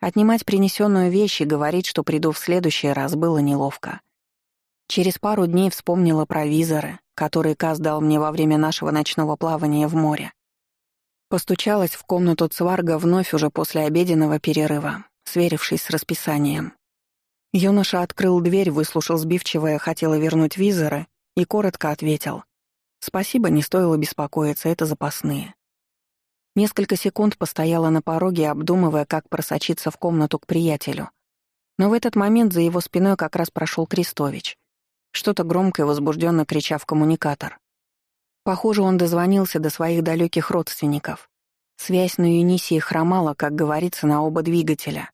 Отнимать принесенную вещь и говорить, что приду в следующий раз, было неловко. Через пару дней вспомнила про визоры, которые Каз дал мне во время нашего ночного плавания в море. Постучалась в комнату Цварга вновь уже после обеденного перерыва, сверившись с расписанием. Юноша открыл дверь, выслушал сбивчивое «хотела вернуть визоры» и коротко ответил. «Спасибо, не стоило беспокоиться, это запасные». Несколько секунд постояла на пороге, обдумывая, как просочиться в комнату к приятелю. Но в этот момент за его спиной как раз прошел Крестович. Что-то громко и возбужденно крича в коммуникатор. Похоже, он дозвонился до своих далеких родственников. Связь на Юнисии хромала, как говорится, на оба двигателя.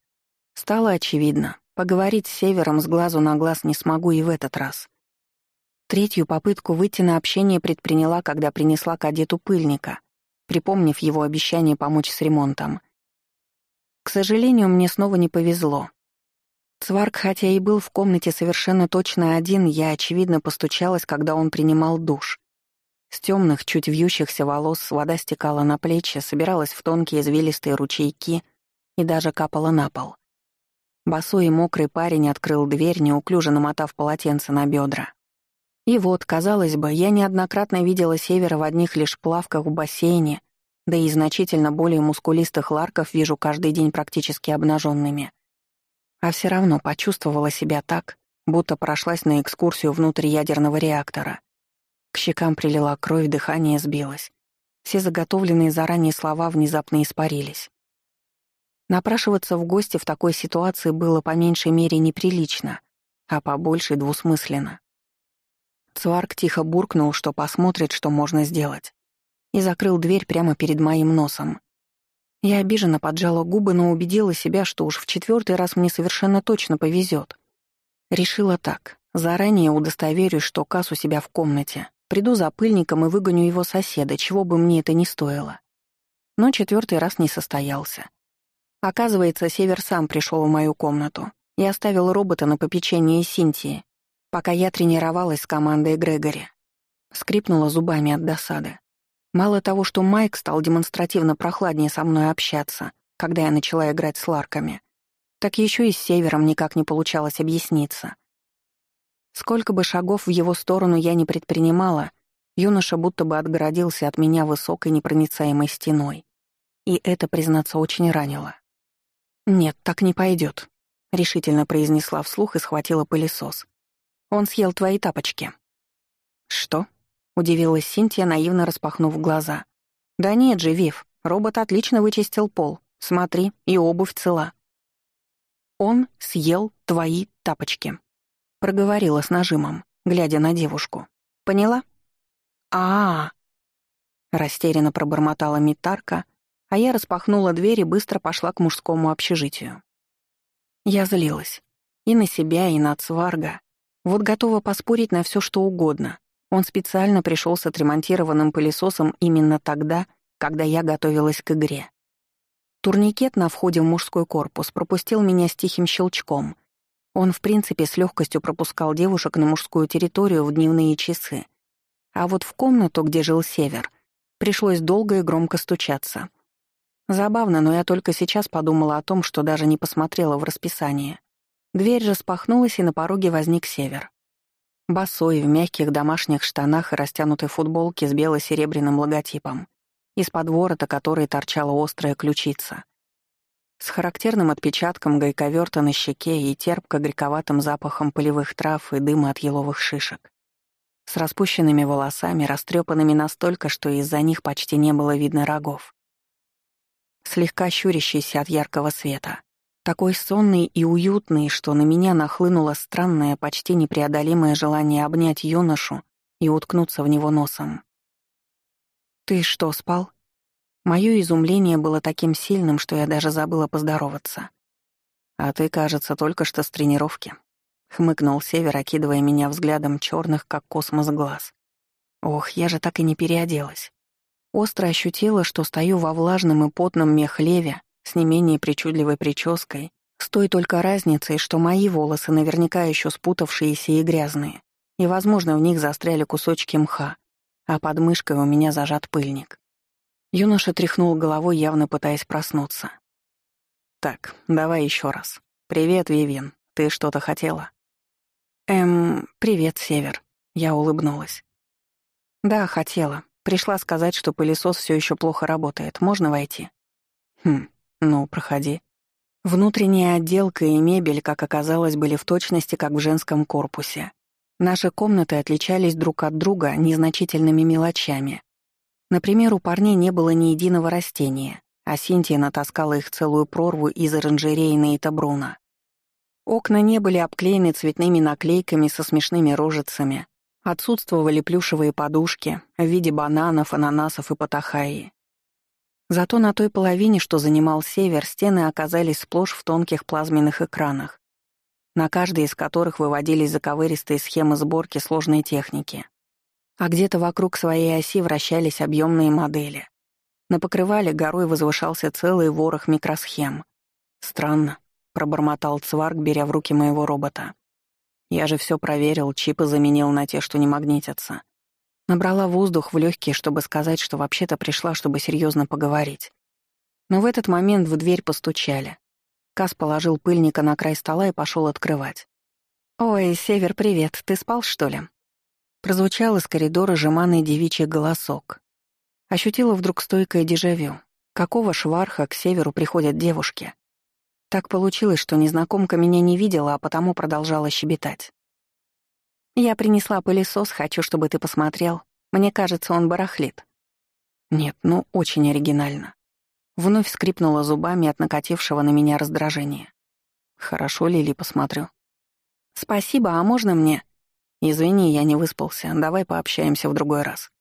Стало очевидно, поговорить с Севером с глазу на глаз не смогу и в этот раз. Третью попытку выйти на общение предприняла, когда принесла кадету пыльника, припомнив его обещание помочь с ремонтом. К сожалению, мне снова не повезло. Цварк, хотя и был в комнате совершенно точно один, я, очевидно, постучалась, когда он принимал душ. С темных, чуть вьющихся волос вода стекала на плечи, собиралась в тонкие извилистые ручейки и даже капала на пол. Босой и мокрый парень открыл дверь, неуклюже намотав полотенце на бедра. И вот, казалось бы, я неоднократно видела Севера в одних лишь плавках в бассейне, да и значительно более мускулистых ларков вижу каждый день практически обнаженными. А все равно почувствовала себя так, будто прошлась на экскурсию внутрь ядерного реактора. К щекам прилила кровь, дыхание сбилось. Все заготовленные заранее слова внезапно испарились. Напрашиваться в гости в такой ситуации было по меньшей мере неприлично, а по большей двусмысленно. Цварк тихо буркнул, что посмотрит, что можно сделать, и закрыл дверь прямо перед моим носом. Я обиженно поджала губы, но убедила себя, что уж в четвертый раз мне совершенно точно повезет. Решила так. Заранее удостоверюсь, что Кас у себя в комнате. Приду за пыльником и выгоню его соседа, чего бы мне это ни стоило. Но четвертый раз не состоялся. Оказывается, Север сам пришел в мою комнату и оставил робота на попечение Синтии, пока я тренировалась с командой Грегори. Скрипнула зубами от досады. Мало того, что Майк стал демонстративно прохладнее со мной общаться, когда я начала играть с Ларками, так еще и с Севером никак не получалось объясниться. Сколько бы шагов в его сторону я не предпринимала, юноша будто бы отгородился от меня высокой непроницаемой стеной. И это, признаться, очень ранило. «Нет, так не пойдет», — решительно произнесла вслух и схватила пылесос. «Он съел твои тапочки». «Что?» — удивилась Синтия, наивно распахнув глаза. «Да нет же, Вив, робот отлично вычистил пол. Смотри, и обувь цела». «Он съел твои тапочки», Проговорила с нажимом, глядя на девушку. «Поняла?» а, -а, -а Растерянно пробормотала Митарка, а я распахнула дверь и быстро пошла к мужскому общежитию. Я злилась. И на себя, и на Цварга. Вот готова поспорить на все, что угодно. Он специально пришел с отремонтированным пылесосом именно тогда, когда я готовилась к игре. Турникет на входе в мужской корпус пропустил меня с тихим щелчком, он, в принципе, с легкостью пропускал девушек на мужскую территорию в дневные часы. А вот в комнату, где жил Север, пришлось долго и громко стучаться. Забавно, но я только сейчас подумала о том, что даже не посмотрела в расписание. Дверь распахнулась, и на пороге возник Север. Босой, в мягких домашних штанах и растянутой футболке с бело-серебряным логотипом, из-под ворота которой торчала острая ключица с характерным отпечатком гайковерта на щеке и терпко-грековатым запахом полевых трав и дыма от еловых шишек. С распущенными волосами, растрепанными настолько, что из-за них почти не было видно рогов. Слегка щурящийся от яркого света. Такой сонный и уютный, что на меня нахлынуло странное, почти непреодолимое желание обнять юношу и уткнуться в него носом. «Ты что, спал?» Моё изумление было таким сильным, что я даже забыла поздороваться. «А ты, кажется, только что с тренировки», — хмыкнул Север, окидывая меня взглядом чёрных, как космос, глаз. Ох, я же так и не переоделась. Остро ощутила, что стою во влажном и потном мехлеве с не менее причудливой прической, с той только разницей, что мои волосы наверняка ещё спутавшиеся и грязные, и, возможно, в них застряли кусочки мха, а под мышкой у меня зажат пыльник. Юноша тряхнул головой, явно пытаясь проснуться. «Так, давай еще раз. Привет, Вивин. Ты что-то хотела?» «Эм, привет, Север». Я улыбнулась. «Да, хотела. Пришла сказать, что пылесос все еще плохо работает. Можно войти?» «Хм, ну, проходи». Внутренняя отделка и мебель, как оказалось, были в точности, как в женском корпусе. Наши комнаты отличались друг от друга незначительными мелочами. Например, у парней не было ни единого растения, а Синтия натаскала их целую прорву из оранжереи Нейта Бруна. Окна не были обклеены цветными наклейками со смешными рожицами, отсутствовали плюшевые подушки в виде бананов, ананасов и патахаи. Зато на той половине, что занимал север, стены оказались сплошь в тонких плазменных экранах, на каждой из которых выводились заковыристые схемы сборки сложной техники. А где-то вокруг своей оси вращались объемные модели. На покрывале горой возвышался целый ворох микросхем. «Странно», — пробормотал Цварк, беря в руки моего робота. «Я же все проверил, чипы заменил на те, что не магнитятся». Набрала воздух в легкие, чтобы сказать, что вообще-то пришла, чтобы серьезно поговорить. Но в этот момент в дверь постучали. Кас положил пыльника на край стола и пошел открывать. «Ой, Север, привет, ты спал, что ли?» Прозвучал из коридора жеманный девичий голосок. Ощутила вдруг стойкое дежавю. Какого шварха к северу приходят девушки? Так получилось, что незнакомка меня не видела, а потому продолжала щебетать. «Я принесла пылесос, хочу, чтобы ты посмотрел. Мне кажется, он барахлит». Нет, ну, очень оригинально. Вновь скрипнула зубами от накатившего на меня раздражения. «Хорошо, Лили, посмотрю». «Спасибо, а можно мне?» «Извини, я не выспался. Давай пообщаемся в другой раз».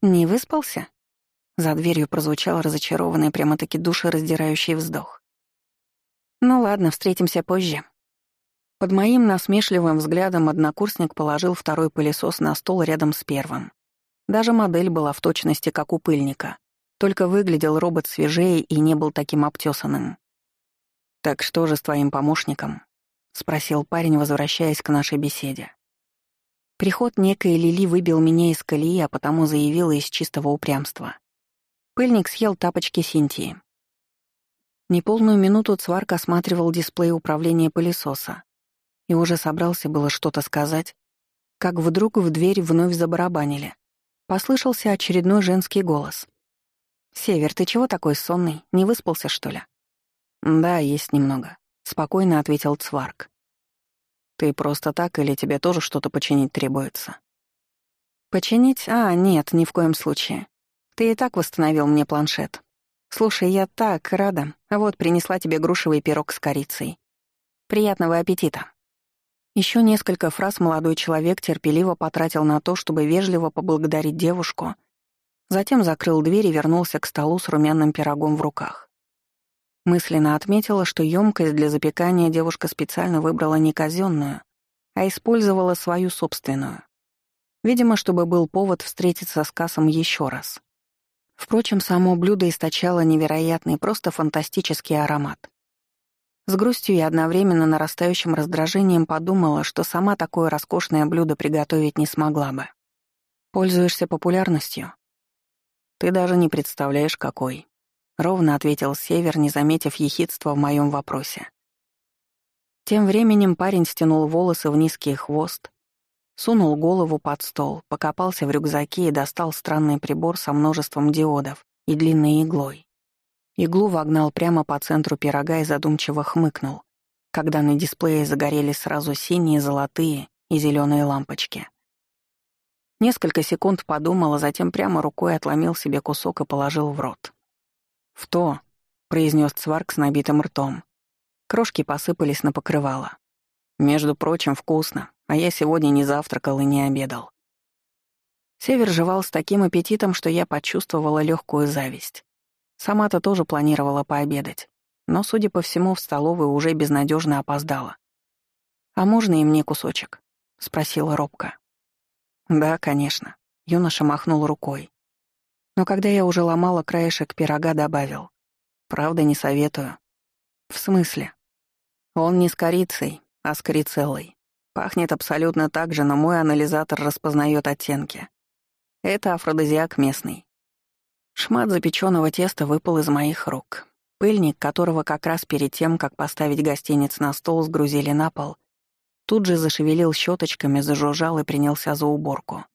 «Не выспался?» За дверью прозвучал разочарованный, прямо-таки душераздирающий вздох. «Ну ладно, встретимся позже». Под моим насмешливым взглядом однокурсник положил второй пылесос на стол рядом с первым. Даже модель была в точности, как у пыльника. Только выглядел робот свежее и не был таким обтесанным. «Так что же с твоим помощником?» — спросил парень, возвращаясь к нашей беседе. Приход некой Лили выбил меня из колеи, а потому заявила из чистого упрямства. Пыльник съел тапочки Синтии. Неполную минуту Цварк осматривал дисплей управления пылесоса и уже собрался было что-то сказать, как вдруг в дверь вновь забарабанили. Послышался очередной женский голос. «Север, ты чего такой сонный? Не выспался, что ли?» «Да, есть немного», — спокойно ответил Цварк. «Ты просто так или тебе тоже что-то починить требуется?» «Починить? А, нет, ни в коем случае. Ты и так восстановил мне планшет. Слушай, я так рада. Вот, принесла тебе грушевый пирог с корицей. Приятного аппетита». Еще несколько фраз молодой человек терпеливо потратил на то, чтобы вежливо поблагодарить девушку — Затем закрыл дверь и вернулся к столу с румяным пирогом в руках. Мысленно отметила, что емкость для запекания девушка специально выбрала не казенную, а использовала свою собственную. Видимо, чтобы был повод встретиться с Кассом еще раз. Впрочем, само блюдо источало невероятный, просто фантастический аромат. С грустью и одновременно нарастающим раздражением подумала, что сама такое роскошное блюдо приготовить не смогла бы. Пользуешься популярностью? «Ты даже не представляешь, какой», — ровно ответил Север, не заметив ехидства в моем вопросе. Тем временем парень стянул волосы в низкий хвост, сунул голову под стол, покопался в рюкзаке и достал странный прибор со множеством диодов и длинной иглой. Иглу вогнал прямо по центру пирога и задумчиво хмыкнул, когда на дисплее загорелись сразу синие, золотые и зеленые лампочки. Несколько секунд подумал, а затем прямо рукой отломил себе кусок и положил в рот. «В то», — произнес Цварк с набитым ртом. Крошки посыпались на покрывало. «Между прочим, вкусно, а я сегодня не завтракал и не обедал». Север жевал с таким аппетитом, что я почувствовала легкую зависть. Сама-то тоже планировала пообедать, но, судя по всему, в столовой уже безнадежно опоздала. «А можно и мне кусочек?» — спросила робко. «Да, конечно», — юноша махнул рукой. Но когда я уже ломала краешек пирога, добавил. «Правда, не советую». «В смысле?» «Он не с корицей, а с корицеллой. Пахнет абсолютно так же, но мой анализатор распознает оттенки. Это афродизиак местный». Шмат запеченного теста выпал из моих рук. Пыльник, которого как раз перед тем, как поставить гостиниц на стол, сгрузили на пол, Тут же зашевелил щеточками, зажужжал и принялся за уборку.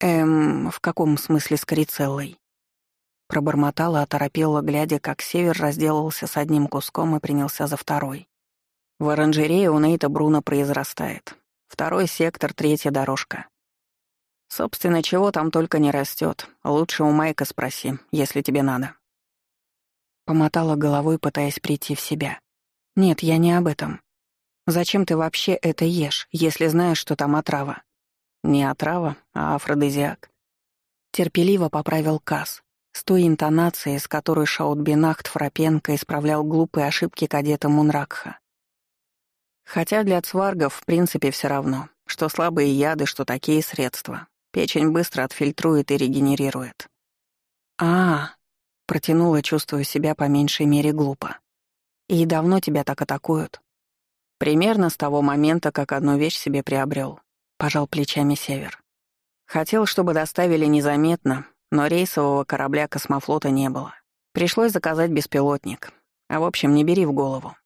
Эм, в каком смысле с корицеллой? Пробормотала, оторопела, глядя, как север разделался с одним куском и принялся за второй. В оранжерее у Нейта Бруно произрастает. Второй сектор, третья дорожка. Собственно, чего там только не растет. Лучше у Майка спроси, если тебе надо. Помотала головой, пытаясь прийти в себя. Нет, я не об этом. Зачем ты вообще это ешь, если знаешь, что там отрава? Не отрава, а афродизиак. Терпеливо поправил Касс, с той интонацией, с которой Шаутбинахт Фрапенко исправлял глупые ошибки кадета Мунракха. Хотя для цваргов в принципе все равно, что слабые яды, что такие средства. Печень быстро отфильтрует и регенерирует. а, протянула, чувствуя себя по меньшей мере глупо. «И давно тебя так атакуют?» «Примерно с того момента, как одну вещь себе приобрел, пожал плечами Север. Хотел, чтобы доставили незаметно, но рейсового корабля космофлота не было. Пришлось заказать беспилотник. А в общем, не бери в голову.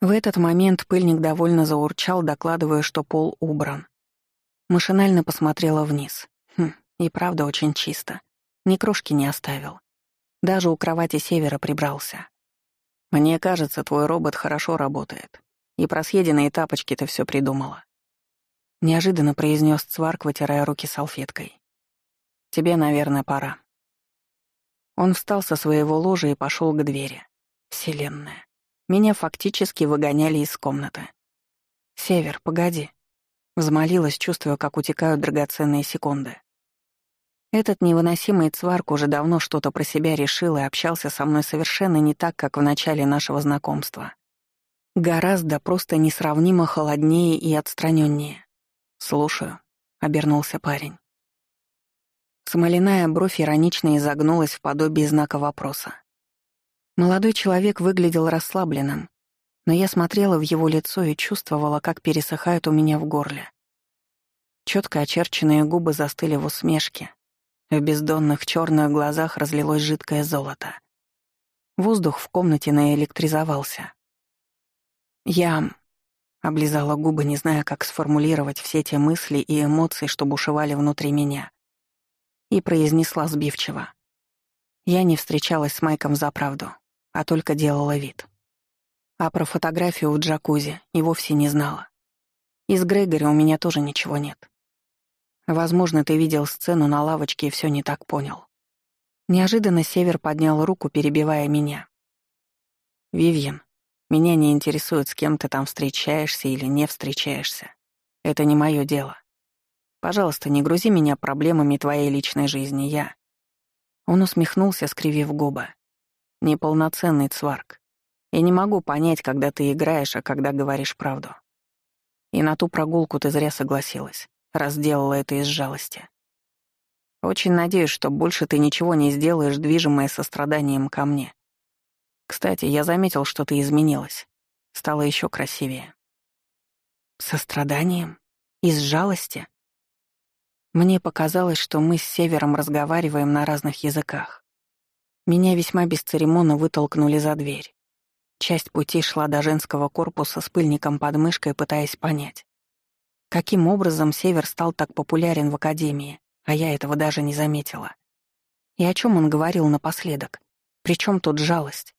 В этот момент пыльник довольно заурчал, докладывая, что пол убран. Машинально посмотрела вниз. Хм, и правда очень чисто. Ни крошки не оставил. Даже у кровати Севера прибрался. «Мне кажется, твой робот хорошо работает. И про съеденные тапочки ты все придумала. Неожиданно произнес Цварк, вытирая руки салфеткой. «Тебе, наверное, пора». Он встал со своего ложа и пошел к двери. Вселенная. Меня фактически выгоняли из комнаты. «Север, погоди», — взмолилась, чувствуя, как утекают драгоценные секунды. Этот невыносимый цварк уже давно что-то про себя решил и общался со мной совершенно не так, как в начале нашего знакомства. Гораздо просто несравнимо холоднее и отстраненнее. «Слушаю», — обернулся парень. Смоляная бровь иронично изогнулась в подобии знака вопроса. Молодой человек выглядел расслабленным, но я смотрела в его лицо и чувствовала, как пересыхает у меня в горле. Четко очерченные губы застыли в усмешке. В бездонных черных глазах разлилось жидкое золото. Воздух в комнате наэлектризовался. Я Облизала губы, не зная, как сформулировать все те мысли и эмоции, что бушевали внутри меня. И произнесла сбивчиво. Я не встречалась с Майком за правду, а только делала вид. А про фотографию в джакузи и вовсе не знала. Из Грегори у меня тоже ничего нет. Возможно, ты видел сцену на лавочке и все не так понял. Неожиданно Север поднял руку, перебивая меня. «Вивьен, меня не интересует, с кем ты там встречаешься или не встречаешься. Это не мое дело. Пожалуйста, не грузи меня проблемами твоей личной жизни, я...» Он усмехнулся, скривив губы. «Неполноценный цварк. Я не могу понять, когда ты играешь, а когда говоришь правду. И на ту прогулку ты зря согласилась, раз делала это из жалости. Очень надеюсь, что больше ты ничего не сделаешь, движимое состраданием ко мне. Кстати, я заметил, что ты изменилась. Стала еще красивее. Состраданием? Из жалости? Мне показалось, что мы с Севером разговариваем на разных языках. Меня весьма бесцеремонно вытолкнули за дверь. Часть пути шла до женского корпуса с пыльником под мышкой, пытаясь понять. Каким образом Север стал так популярен в Академии, а я этого даже не заметила? И о чем он говорил напоследок? Причем тут жалость?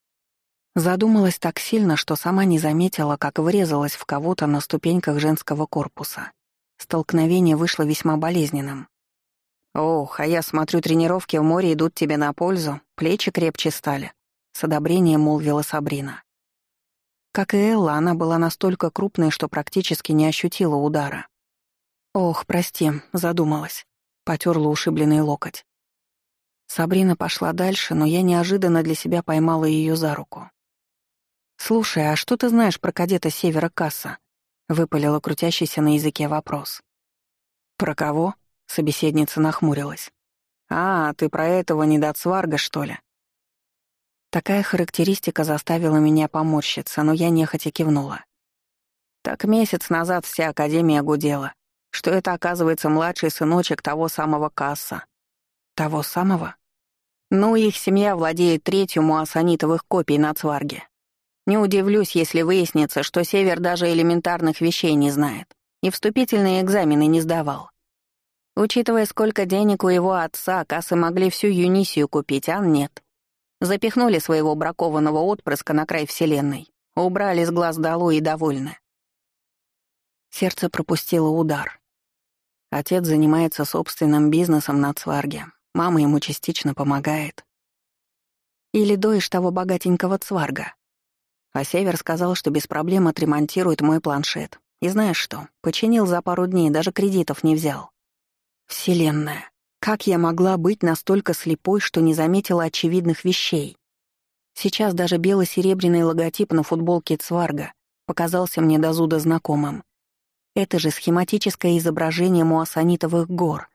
Задумалась так сильно, что сама не заметила, как врезалась в кого-то на ступеньках женского корпуса. Столкновение вышло весьма болезненным. «Ох, а я смотрю, тренировки в море идут тебе на пользу, плечи крепче стали», — с одобрением молвила Сабрина. Как и Элла, она была настолько крупной, что практически не ощутила удара. «Ох, прости, задумалась», — потерла ушибленный локоть. Сабрина пошла дальше, но я неожиданно для себя поймала ее за руку. «Слушай, а что ты знаешь про кадета Севера Касса?» — выпалила крутящийся на языке вопрос. «Про кого?» — собеседница нахмурилась. «А, ты про этого недоцварга, что ли?» Такая характеристика заставила меня поморщиться, но я нехотя кивнула. Так месяц назад вся Академия гудела, что это, оказывается, младший сыночек того самого Касса. Того самого? Ну, их семья владеет третью муассанитовых копий на Цварге. Не удивлюсь, если выяснится, что Север даже элементарных вещей не знает и вступительные экзамены не сдавал. Учитывая, сколько денег у его отца, кассы могли всю Юнисию купить, а нет. Запихнули своего бракованного отпрыска на край вселенной, убрали с глаз долой и довольны. Сердце пропустило удар. Отец занимается собственным бизнесом на Цварге, мама ему частично помогает. Или доишь того богатенького Цварга. А Север сказал, что без проблем отремонтирует мой планшет. И знаешь что, починил за пару дней, даже кредитов не взял. Вселенная. Как я могла быть настолько слепой, что не заметила очевидных вещей? Сейчас даже бело-серебряный логотип на футболке Цварга показался мне до зуда знакомым. Это же схематическое изображение муассанитовых гор.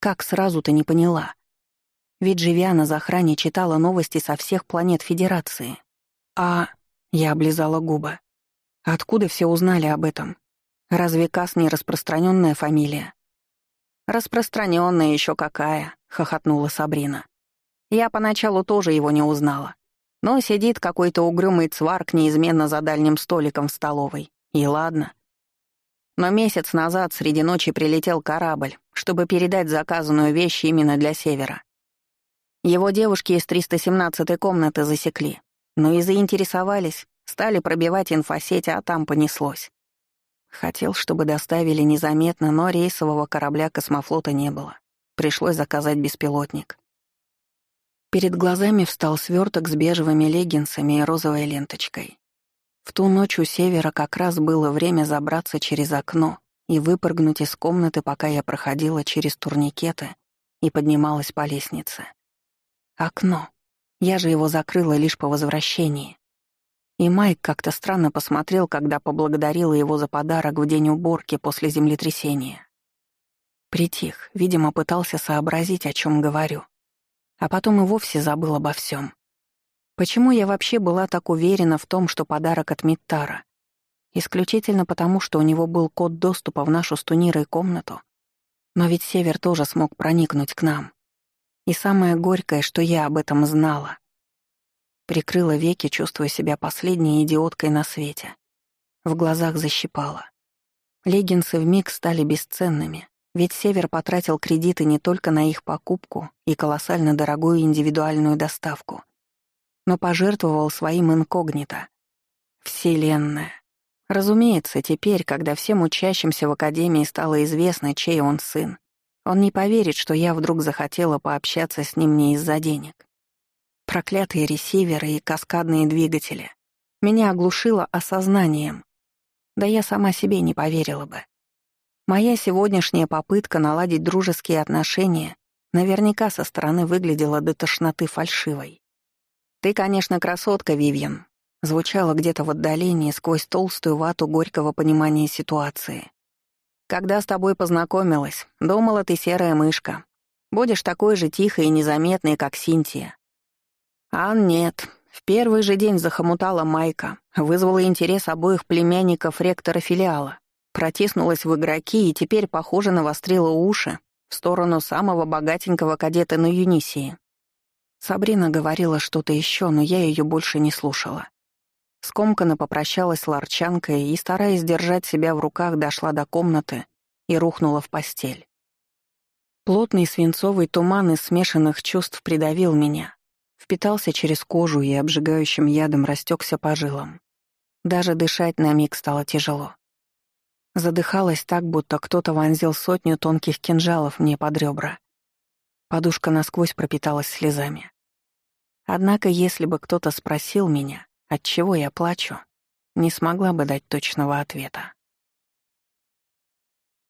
Как сразу-то не поняла. Ведь живя на захране читала новости со всех планет Федерации. А... Я облизала губы. Откуда все узнали об этом? Разве Кас не распространенная фамилия? «Распространенная еще какая», — хохотнула Сабрина. Я поначалу тоже его не узнала. Но сидит какой-то угрюмый цварк неизменно за дальним столиком в столовой. И ладно. Но месяц назад среди ночи прилетел корабль, чтобы передать заказанную вещь именно для Севера. Его девушки из 317-й комнаты засекли. Но и заинтересовались, стали пробивать инфосеть, а там понеслось. Хотел, чтобы доставили незаметно, но рейсового корабля космофлота не было. Пришлось заказать беспилотник. Перед глазами встал сверток с бежевыми леггинсами и розовой ленточкой. В ту ночь у севера как раз было время забраться через окно и выпрыгнуть из комнаты, пока я проходила через турникеты и поднималась по лестнице. Окно. Я же его закрыла лишь по возвращении. И Майк как-то странно посмотрел, когда поблагодарила его за подарок в день уборки после землетрясения. Притих, видимо, пытался сообразить, о чем говорю. А потом и вовсе забыл обо всем. Почему я вообще была так уверена в том, что подарок от Миттара? Исключительно потому, что у него был код доступа в нашу с Тунирой комнату. Но ведь Север тоже смог проникнуть к нам. И самое горькое, что я об этом знала. Прикрыла веки, чувствуя себя последней идиоткой на свете. В глазах защипала. Леггинсы вмиг стали бесценными, ведь Север потратил кредиты не только на их покупку и колоссально дорогую индивидуальную доставку, но пожертвовал своим инкогнито. Вселенная. Разумеется, теперь, когда всем учащимся в Академии стало известно, чей он сын, он не поверит, что я вдруг захотела пообщаться с ним не из-за денег. Проклятые ресиверы и каскадные двигатели. Меня оглушило осознанием. Да я сама себе не поверила бы. Моя сегодняшняя попытка наладить дружеские отношения наверняка со стороны выглядела до тошноты фальшивой. «Ты, конечно, красотка, Вивьен», звучало где-то в отдалении сквозь толстую вату горького понимания ситуации. «Когда с тобой познакомилась, думала, ты серая мышка. Будешь такой же тихой и незаметной, как Синтия. А нет. В первый же день захомутала Майка, вызвала интерес обоих племянников ректора филиала, протиснулась в игроки и теперь, похоже, навострила уши в сторону самого богатенького кадета на Юнисии. Сабрина говорила что-то еще, но я ее больше не слушала. Скомканно попрощалась с ларчанкой и, стараясь держать себя в руках, дошла до комнаты и рухнула в постель. Плотный свинцовый туман из смешанных чувств придавил меня, впитался через кожу и обжигающим ядом растекся по жилам. Даже дышать на миг стало тяжело. Задыхалась так, будто кто-то вонзил сотню тонких кинжалов мне под ребра. Подушка насквозь пропиталась слезами. Однако, если бы кто-то спросил меня, от чего я плачу, не смогла бы дать точного ответа.